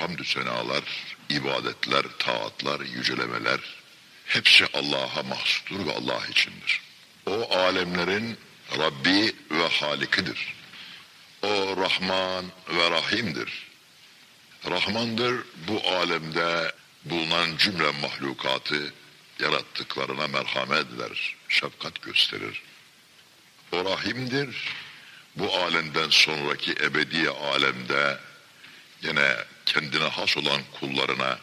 hamdü senalar, ibadetler, taatlar, yücelemeler hepsi Allah'a mahsustur ve Allah içindir. O alemlerin Rabbi ve Halikidir. O Rahman ve Rahim'dir. Rahmandır bu alemde bulunan cümle mahlukatı yarattıklarına merhamet eder, şefkat gösterir. O Rahim'dir bu alemden sonraki ebedi alemde yine kendine has olan kullarına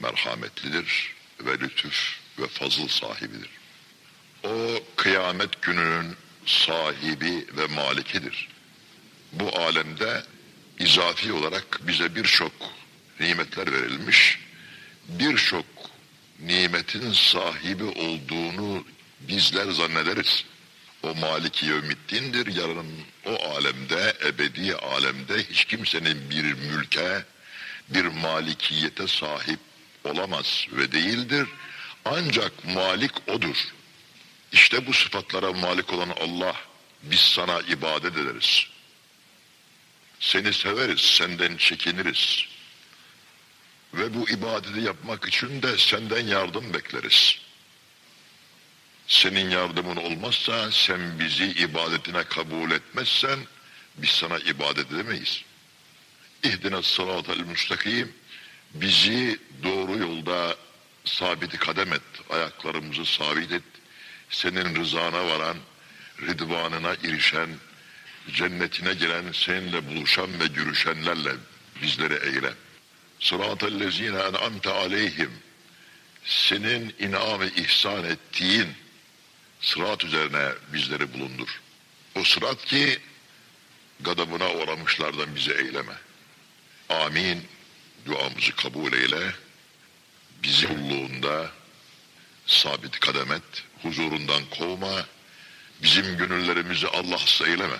merhametlidir ve lütuf ve fazıl sahibidir. O kıyamet gününün sahibi ve malikidir. Bu alemde izafi olarak bize birçok nimetler verilmiş, birçok nimetin sahibi olduğunu bizler zannederiz. O Maliki Yevmiddin'dir. Yarın o alemde, ebedi alemde hiç kimsenin bir mülke, bir malikiyete sahip olamaz ve değildir. Ancak malik odur. İşte bu sıfatlara malik olan Allah, biz sana ibadet ederiz. Seni severiz, senden çekiniriz. Ve bu ibadeti yapmak için de senden yardım bekleriz. Senin yardımın olmazsa, sen bizi ibadetine kabul etmezsen, biz sana ibadet edemeyiz. İhdine sıratel müstakim, bizi doğru yolda sabit kadem et, ayaklarımızı sabit et, senin rızana varan, ridvanına erişen, cennetine giren, seninle buluşan ve görüşenlerle bizleri eyle. Sıratellezine en'amte aleyhim, senin inam ve ihsan ettiğin sırat üzerine bizleri bulundur. O sırat ki gadabına uğramışlardan bizi eyleme. Amin. Duamızı kabul eyle. Bizi kulluğunda sabit kadem et. Huzurundan kovma. Bizim gönüllerimizi Allah'sa eyleme.